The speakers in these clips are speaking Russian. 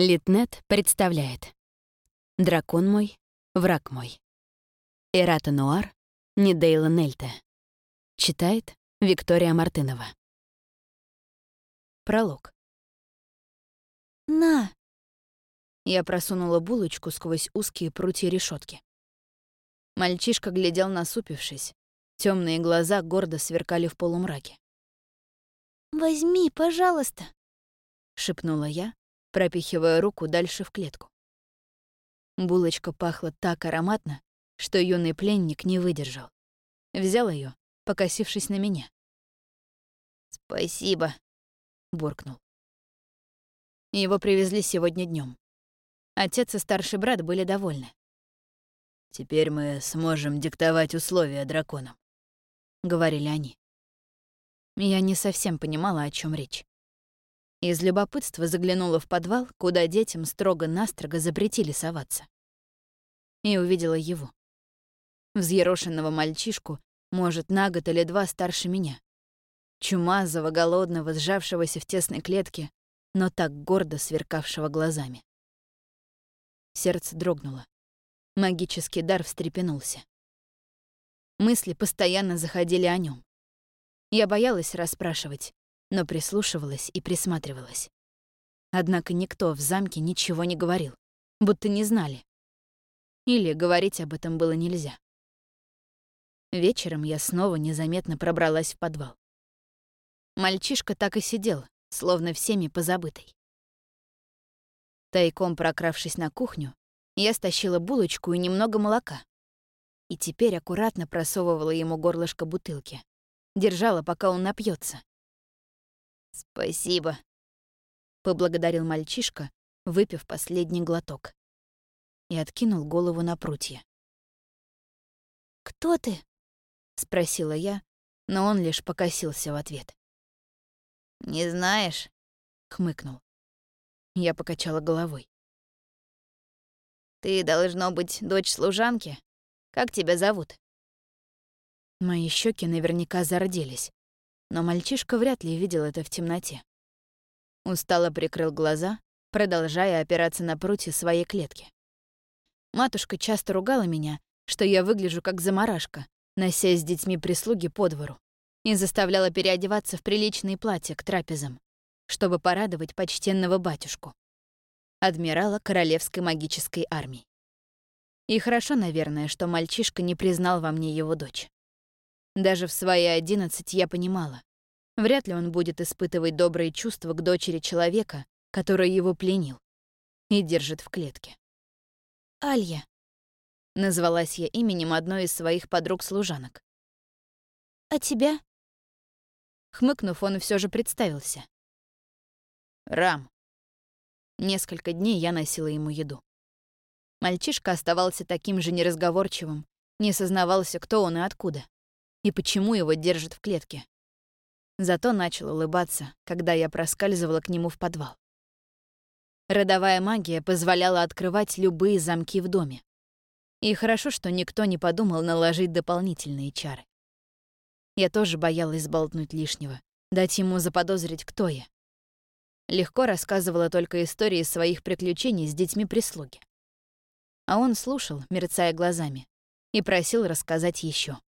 Литнет представляет «Дракон мой, враг мой». Эрата Нуар, Недейла Нельте. Читает Виктория Мартынова. Пролог. «На!» Я просунула булочку сквозь узкие прутья решетки. Мальчишка глядел насупившись. Темные глаза гордо сверкали в полумраке. «Возьми, пожалуйста», — шепнула я, пропихивая руку дальше в клетку. Булочка пахла так ароматно, что юный пленник не выдержал. Взял ее, покосившись на меня. «Спасибо», — буркнул. Его привезли сегодня днем. Отец и старший брат были довольны. «Теперь мы сможем диктовать условия драконам», — говорили они. Я не совсем понимала, о чем речь. Из любопытства заглянула в подвал, куда детям строго-настрого запретили соваться. И увидела его. Взъерошенного мальчишку, может, на год или два старше меня. Чумазого, голодного, сжавшегося в тесной клетке, но так гордо сверкавшего глазами. Сердце дрогнуло. Магический дар встрепенулся. Мысли постоянно заходили о нем. Я боялась расспрашивать, но прислушивалась и присматривалась. Однако никто в замке ничего не говорил, будто не знали. Или говорить об этом было нельзя. Вечером я снова незаметно пробралась в подвал. Мальчишка так и сидел, словно всеми позабытый. Тайком прокравшись на кухню, я стащила булочку и немного молока. И теперь аккуратно просовывала ему горлышко бутылки. Держала, пока он напьется. «Спасибо», — поблагодарил мальчишка, выпив последний глоток. И откинул голову на прутья. «Кто ты?» — спросила я, но он лишь покосился в ответ. «Не знаешь?» — хмыкнул. Я покачала головой. «Ты, должно быть, дочь служанки? Как тебя зовут?» Мои щеки наверняка зарделись но мальчишка вряд ли видел это в темноте. Устало прикрыл глаза, продолжая опираться на прутья своей клетки. Матушка часто ругала меня, что я выгляжу как заморашка, носясь с детьми прислуги по двору, и заставляла переодеваться в приличные платья к трапезам, чтобы порадовать почтенного батюшку, адмирала Королевской магической армии. И хорошо, наверное, что мальчишка не признал во мне его дочь. Даже в свои одиннадцать я понимала. Вряд ли он будет испытывать добрые чувства к дочери человека, который его пленил и держит в клетке. «Алья», — назвалась я именем одной из своих подруг-служанок. «А тебя?» Хмыкнув, он все же представился. «Рам». Несколько дней я носила ему еду. Мальчишка оставался таким же неразговорчивым, не сознавался, кто он и откуда и почему его держат в клетке. Зато начал улыбаться, когда я проскальзывала к нему в подвал. Родовая магия позволяла открывать любые замки в доме. И хорошо, что никто не подумал наложить дополнительные чары. Я тоже боялась сболтнуть лишнего, дать ему заподозрить, кто я. Легко рассказывала только истории своих приключений с детьми прислуги. А он слушал, мерцая глазами, и просил рассказать еще.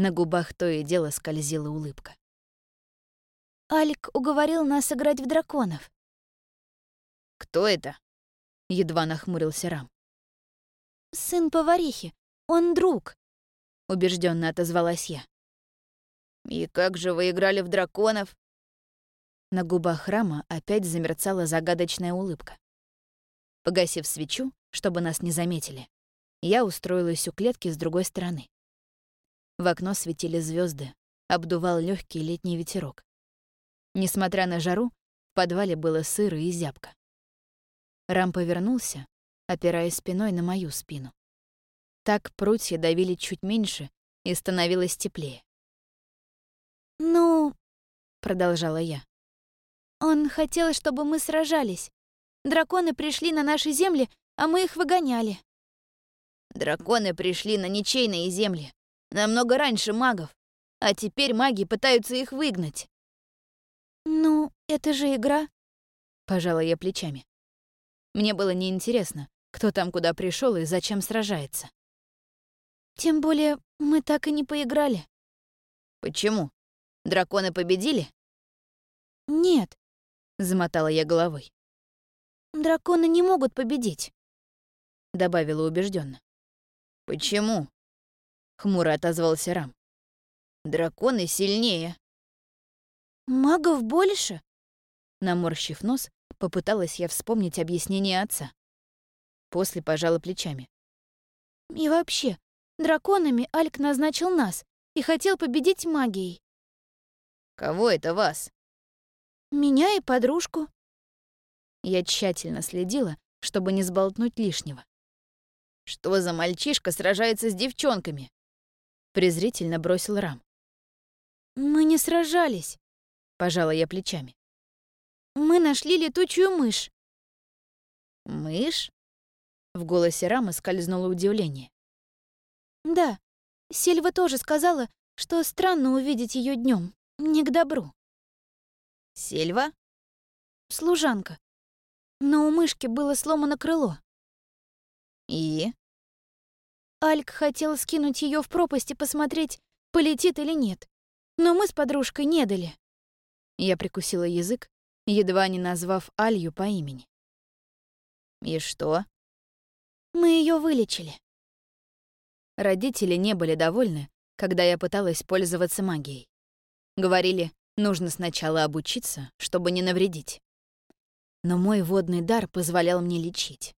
На губах то и дело скользила улыбка. «Алик уговорил нас играть в драконов». «Кто это?» — едва нахмурился Рам. «Сын поварихи. Он друг», — убежденно отозвалась я. «И как же вы играли в драконов?» На губах Рама опять замерцала загадочная улыбка. Погасив свечу, чтобы нас не заметили, я устроилась у клетки с другой стороны. В окно светили звезды, обдувал легкий летний ветерок. Несмотря на жару, в подвале было сыро и зябко. Рам повернулся, опираясь спиной на мою спину. Так прутья давили чуть меньше и становилось теплее. «Ну...» — продолжала я. «Он хотел, чтобы мы сражались. Драконы пришли на наши земли, а мы их выгоняли». «Драконы пришли на ничейные земли, Намного раньше магов. А теперь маги пытаются их выгнать. «Ну, это же игра», — пожала я плечами. Мне было неинтересно, кто там куда пришел и зачем сражается. Тем более мы так и не поиграли. Почему? Драконы победили? Нет, замотала я головой. Драконы не могут победить, добавила убежденно. Почему? Хмуро отозвался Рам. Драконы сильнее. Магов больше? Наморщив нос, попыталась я вспомнить объяснение отца. После пожала плечами. И вообще, драконами Альк назначил нас и хотел победить магией. Кого это вас? Меня и подружку. Я тщательно следила, чтобы не сболтнуть лишнего. Что за мальчишка сражается с девчонками? Презрительно бросил Рам. Мы не сражались. Пожала я плечами. Мы нашли летучую мышь. Мышь? В голосе Рама скользнуло удивление. Да, Сильва тоже сказала, что странно увидеть ее днем, не к добру. Сильва? Служанка. Но у мышки было сломано крыло. И? Альк хотел скинуть ее в пропасть и посмотреть, полетит или нет. Но мы с подружкой не дали. Я прикусила язык, едва не назвав Алью по имени. И что? Мы ее вылечили. Родители не были довольны, когда я пыталась пользоваться магией. Говорили, нужно сначала обучиться, чтобы не навредить. Но мой водный дар позволял мне лечить.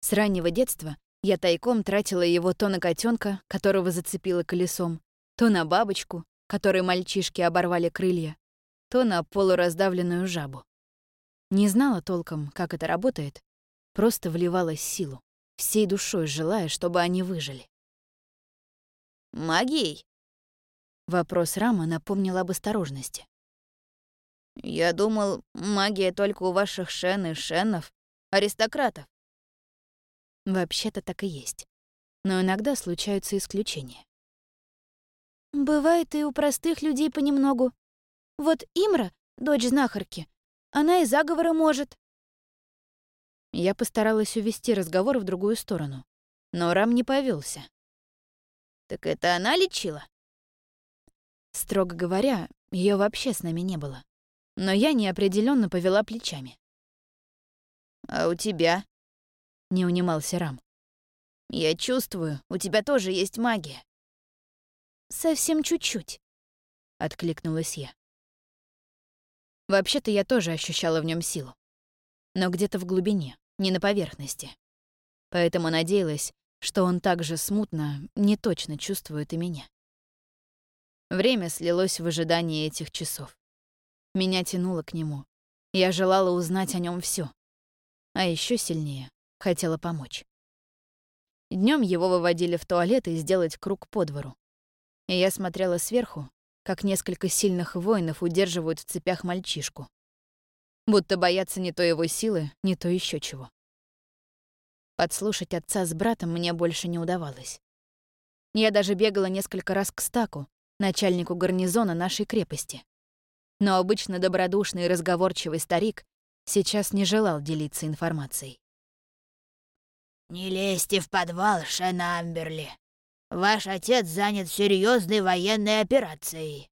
С раннего детства я тайком тратила его то на котенка, которого зацепило колесом, то на бабочку, которой мальчишки оборвали крылья, то на полураздавленную жабу. Не знала толком, как это работает, просто вливала силу, всей душой желая, чтобы они выжили. Магией? Вопрос Рама напомнил об осторожности. Я думал, магия только у ваших шен и шенов, аристократов. Вообще-то так и есть. Но иногда случаются исключения. Бывает и у простых людей понемногу. Вот Имра, дочь знахарки, она и заговоры может. Я постаралась увести разговор в другую сторону, но Рам не повелся. Так это она лечила? Строго говоря, ее вообще с нами не было. Но я неопределенно повела плечами. А у тебя? Не унимался Рам. Я чувствую, у тебя тоже есть магия. Совсем чуть-чуть, откликнулась я. Вообще-то я тоже ощущала в нем силу. Но где-то в глубине, не на поверхности. Поэтому надеялась, что он также смутно, не точно чувствует и меня. Время слилось в ожидании этих часов. Меня тянуло к нему. Я желала узнать о нем все, А еще сильнее хотела помочь. Днем его выводили в туалет и сделать круг по двору. И я смотрела сверху, как несколько сильных воинов удерживают в цепях мальчишку. Будто боятся не то его силы, не то еще чего. Подслушать отца с братом мне больше не удавалось. Я даже бегала несколько раз к Стаку, начальнику гарнизона нашей крепости. Но обычно добродушный и разговорчивый старик сейчас не желал делиться информацией. «Не лезьте в подвал, Шена Амберли. Ваш отец занят серьезной военной операцией».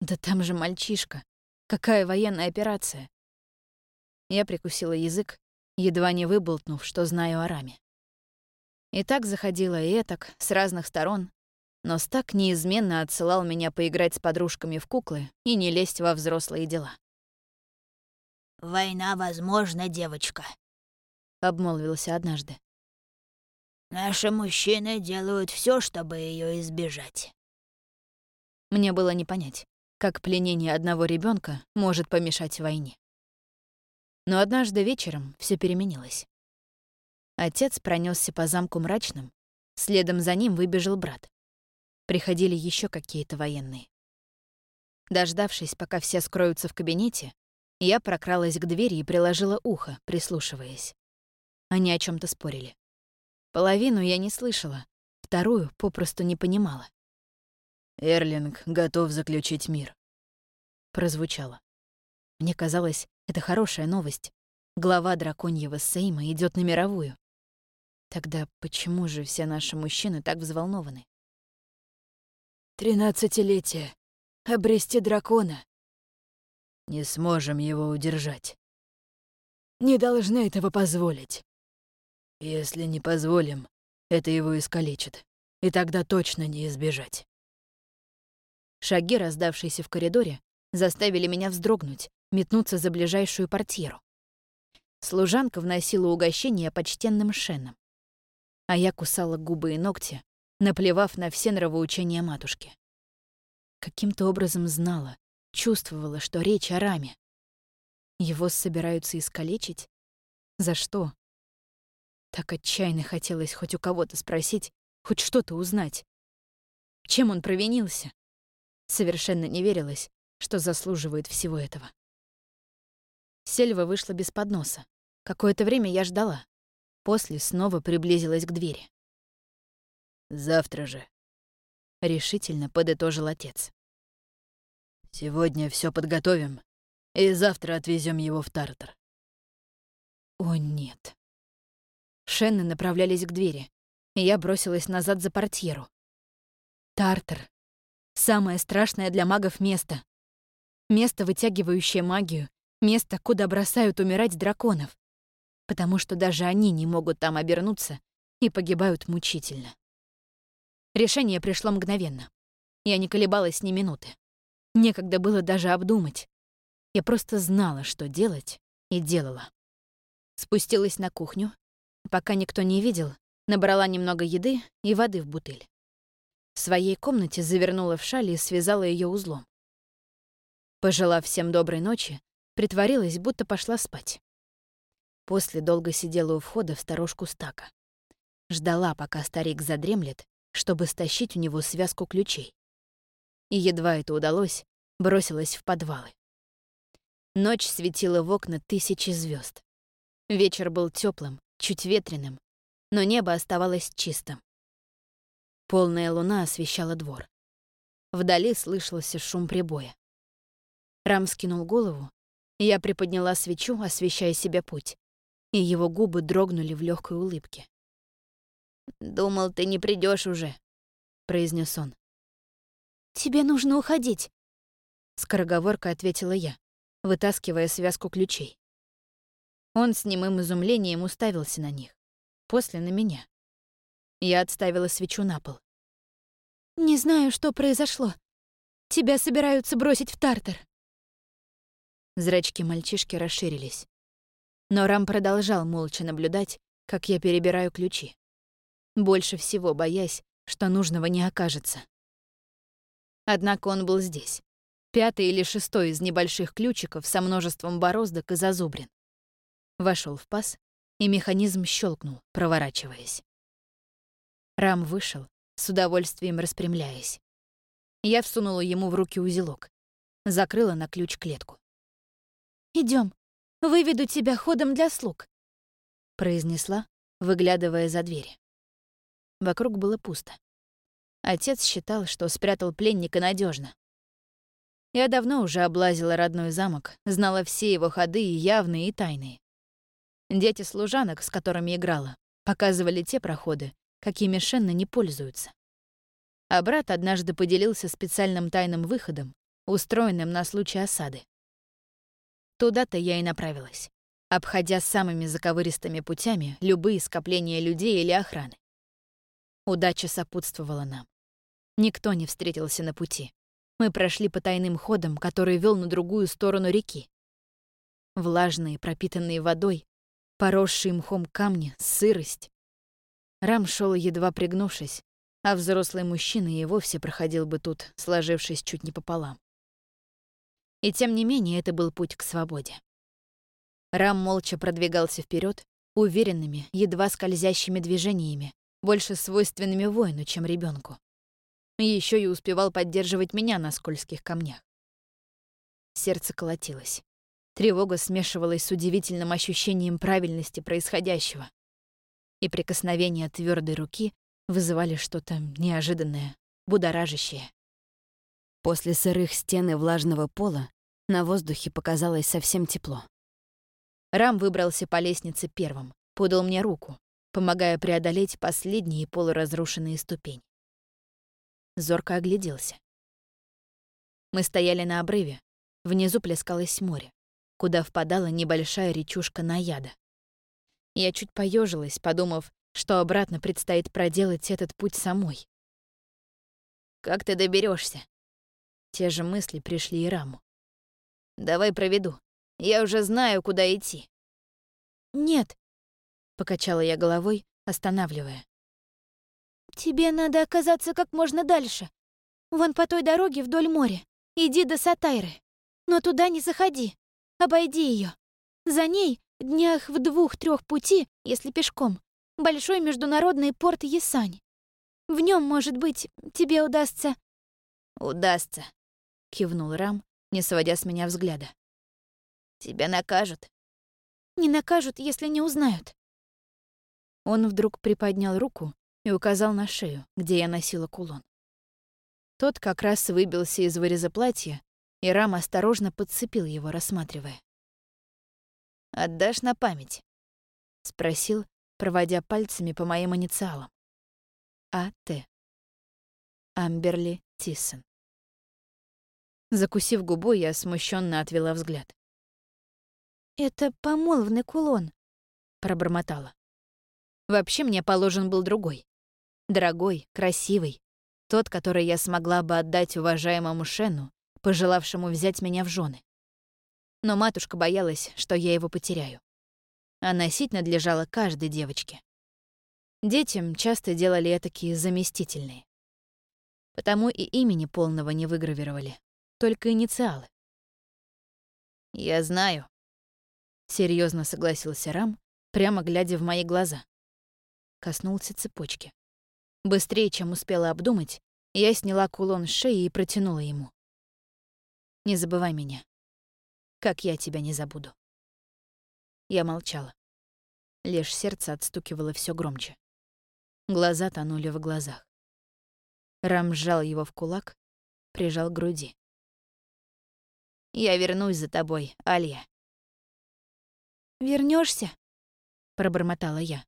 «Да там же мальчишка. Какая военная операция?» Я прикусила язык, едва не выболтнув, что знаю о раме. И так заходила и этак, с разных сторон, но Стак неизменно отсылал меня поиграть с подружками в куклы и не лезть во взрослые дела. «Война возможна, девочка», — обмолвился однажды. «Наши мужчины делают все, чтобы ее избежать». Мне было не понять, как пленение одного ребенка может помешать войне. Но однажды вечером все переменилось. Отец пронесся по замку мрачным, следом за ним выбежал брат. Приходили еще какие-то военные. Дождавшись, пока все скроются в кабинете, я прокралась к двери и приложила ухо, прислушиваясь. Они о чем то спорили. Половину я не слышала, вторую попросту не понимала. «Эрлинг готов заключить мир», — прозвучало. Мне казалось, это хорошая новость. Глава драконьего Сейма идет на мировую. Тогда почему же все наши мужчины так взволнованы? Тринадцатилетие. Обрести дракона. Не сможем его удержать. Не должны этого позволить. Если не позволим, это его искалечит. И тогда точно не избежать. Шаги, раздавшиеся в коридоре, заставили меня вздрогнуть, метнуться за ближайшую портьеру. Служанка вносила угощение почтенным шенам. А я кусала губы и ногти, наплевав на все нравоучения матушки. Каким-то образом знала, чувствовала, что речь о раме. Его собираются искалечить? За что? Так отчаянно хотелось хоть у кого-то спросить, хоть что-то узнать. Чем он провинился? Совершенно не верилось, что заслуживает всего этого. Сельва вышла без подноса. Какое-то время я ждала. После снова приблизилась к двери. Завтра же. Решительно подытожил отец. Сегодня все подготовим, и завтра отвезем его в Тартар. О, нет. Шенны направлялись к двери, и я бросилась назад за портьеру. Тартар. Самое страшное для магов место. Место, вытягивающее магию, место, куда бросают умирать драконов. Потому что даже они не могут там обернуться и погибают мучительно. Решение пришло мгновенно. Я не колебалась ни минуты. Некогда было даже обдумать. Я просто знала, что делать, и делала. Спустилась на кухню. Пока никто не видел, набрала немного еды и воды в бутыль. В своей комнате завернула в шаль и связала ее узлом. Пожелав всем доброй ночи, притворилась, будто пошла спать. После долго сидела у входа в сторожку стака. Ждала, пока старик задремлет, чтобы стащить у него связку ключей. И едва это удалось, бросилась в подвалы. Ночь светила в окна тысячи звезд. Вечер был теплым, чуть ветреным, но небо оставалось чистым. Полная луна освещала двор. Вдали слышался шум прибоя. Рам скинул голову, и я приподняла свечу, освещая себе путь, и его губы дрогнули в легкой улыбке. «Думал, ты не придешь уже», — произнес он. «Тебе нужно уходить», — скороговоркой ответила я, вытаскивая связку ключей. Он с немым изумлением уставился на них, после на меня. Я отставила свечу на пол. «Не знаю, что произошло. Тебя собираются бросить в Тартар». Зрачки мальчишки расширились. Но Рам продолжал молча наблюдать, как я перебираю ключи больше всего боясь, что нужного не окажется. Однако он был здесь. Пятый или шестой из небольших ключиков со множеством бороздок и зазубрин. Вошел в паз, и механизм щелкнул, проворачиваясь. Рам вышел, с удовольствием распрямляясь. Я всунула ему в руки узелок, закрыла на ключ клетку. Идем, выведу тебя ходом для слуг», — произнесла, выглядывая за двери. Вокруг было пусто. Отец считал, что спрятал пленника надежно. Я давно уже облазила родной замок, знала все его ходы, и явные, и тайные. Дети служанок, с которыми играла, показывали те проходы, какими Шенна не пользуются. А брат однажды поделился специальным тайным выходом, устроенным на случай осады. Туда-то я и направилась, обходя самыми заковыристыми путями любые скопления людей или охраны. Удача сопутствовала нам. Никто не встретился на пути. Мы прошли по тайным ходам, который вел на другую сторону реки. Влажные, пропитанные водой, поросшие мхом камни, сырость. Рам шел едва пригнувшись, а взрослый мужчина и вовсе проходил бы тут, сложившись чуть не пополам. И тем не менее это был путь к свободе. Рам молча продвигался вперед, уверенными, едва скользящими движениями, больше свойственными воину, чем ребенку. Еще и успевал поддерживать меня на скользких камнях. Сердце колотилось. Тревога смешивалась с удивительным ощущением правильности происходящего. И прикосновения твердой руки вызывали что-то неожиданное, будоражащее. После сырых стен и влажного пола на воздухе показалось совсем тепло. Рам выбрался по лестнице первым, подал мне руку, помогая преодолеть последние полуразрушенные ступени. Зорко огляделся. Мы стояли на обрыве, внизу плескалось море, куда впадала небольшая речушка Наяда. Я чуть поежилась, подумав, что обратно предстоит проделать этот путь самой. «Как ты доберешься? Те же мысли пришли и Раму. «Давай проведу. Я уже знаю, куда идти». «Нет», — покачала я головой, останавливая. «Тебе надо оказаться как можно дальше. Вон по той дороге вдоль моря. Иди до Сатайры. Но туда не заходи. Обойди ее. За ней, днях в двух-трех пути, если пешком, большой международный порт Ясань. В нем, может быть, тебе удастся...» «Удастся», — кивнул Рам, не сводя с меня взгляда. «Тебя накажут?» «Не накажут, если не узнают». Он вдруг приподнял руку и указал на шею, где я носила кулон. Тот как раз выбился из выреза платья, и Рам осторожно подцепил его, рассматривая. «Отдашь на память?» — спросил, проводя пальцами по моим инициалам. А.Т. Амберли Тиссон. Закусив губу, я смущенно отвела взгляд. «Это помолвный кулон», — пробормотала. Вообще мне положен был другой. Дорогой, красивый. Тот, который я смогла бы отдать уважаемому Шену, пожелавшему взять меня в жены. Но матушка боялась, что я его потеряю. А носить надлежало каждой девочке. Детям часто делали такие заместительные. Потому и имени полного не выгравировали только инициалы. «Я знаю», — серьезно согласился Рам, прямо глядя в мои глаза. Коснулся цепочки. Быстрее, чем успела обдумать, я сняла кулон с шеи и протянула ему. «Не забывай меня. Как я тебя не забуду». Я молчала. Лишь сердце отстукивало все громче. Глаза тонули в глазах. Рам сжал его в кулак, прижал к груди. Я вернусь за тобой, Алья. Вернешься? пробормотала я.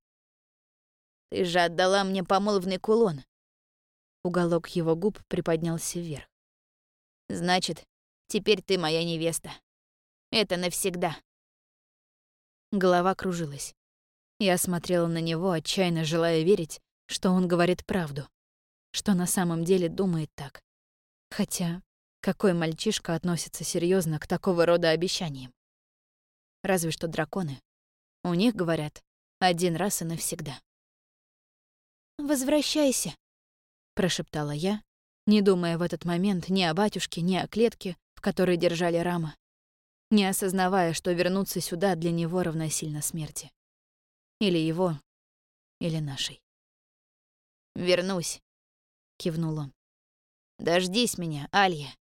Ты же отдала мне помолвный кулон. Уголок его губ приподнялся вверх. Значит, теперь ты моя невеста. Это навсегда. Голова кружилась. Я смотрела на него, отчаянно желая верить, что он говорит правду, что на самом деле думает так. Хотя какой мальчишка относится серьезно к такого рода обещаниям? Разве что драконы. У них, говорят, один раз и навсегда. «Возвращайся», — прошептала я, не думая в этот момент ни о батюшке, ни о клетке, в которой держали рама, не осознавая, что вернуться сюда для него равносильно смерти. Или его, или нашей. «Вернусь», — кивнул он. «Дождись меня, Алья».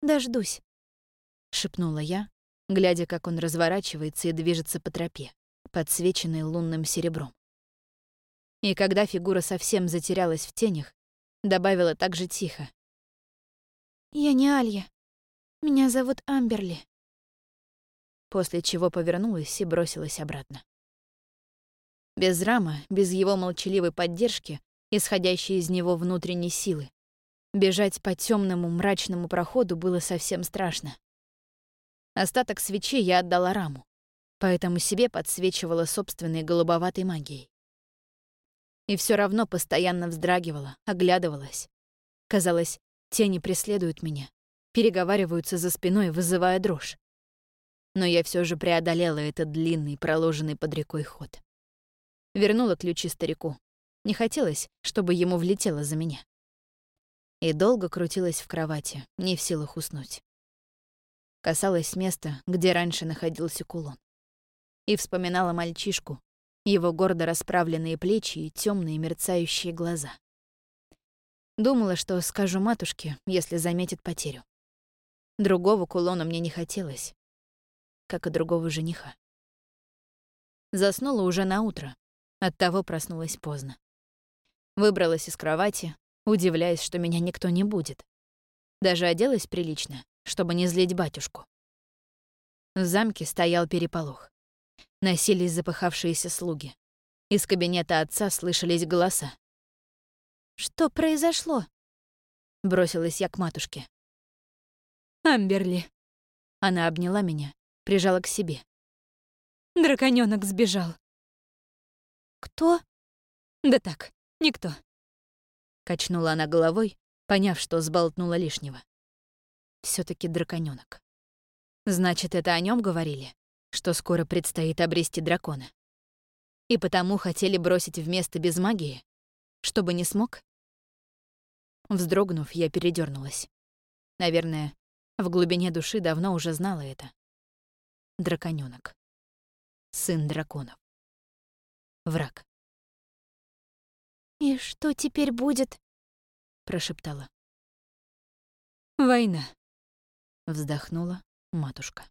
Дождусь», — шепнула я, глядя, как он разворачивается и движется по тропе, подсвеченной лунным серебром. И когда фигура совсем затерялась в тенях, добавила так же тихо. «Я не Алья. Меня зовут Амберли». После чего повернулась и бросилась обратно. Без Рама, без его молчаливой поддержки, исходящей из него внутренней силы, Бежать по темному мрачному проходу было совсем страшно. Остаток свечи я отдала раму, поэтому себе подсвечивала собственной голубоватой магией. И все равно постоянно вздрагивала, оглядывалась. Казалось, тени преследуют меня, переговариваются за спиной, вызывая дрожь. Но я все же преодолела этот длинный, проложенный под рекой ход. Вернула ключи старику. Не хотелось, чтобы ему влетело за меня и долго крутилась в кровати, не в силах уснуть. Касалась места, где раньше находился кулон. И вспоминала мальчишку, его гордо расправленные плечи и темные мерцающие глаза. Думала, что скажу матушке, если заметит потерю. Другого кулона мне не хотелось, как и другого жениха. Заснула уже на утро, оттого проснулась поздно. Выбралась из кровати, удивляясь, что меня никто не будет. Даже оделась прилично, чтобы не злить батюшку. В замке стоял переполох. Носились запыхавшиеся слуги. Из кабинета отца слышались голоса. «Что произошло?» Бросилась я к матушке. «Амберли». Она обняла меня, прижала к себе. Драконёнок сбежал. «Кто?» «Да так, никто». Качнула она головой, поняв, что сболтнула лишнего. все таки драконёнок. Значит, это о нем говорили, что скоро предстоит обрести дракона. И потому хотели бросить в место без магии, чтобы не смог? Вздрогнув, я передернулась. Наверное, в глубине души давно уже знала это. Драконёнок. Сын драконов. Враг. «И что теперь будет?» — прошептала. «Война», — вздохнула матушка.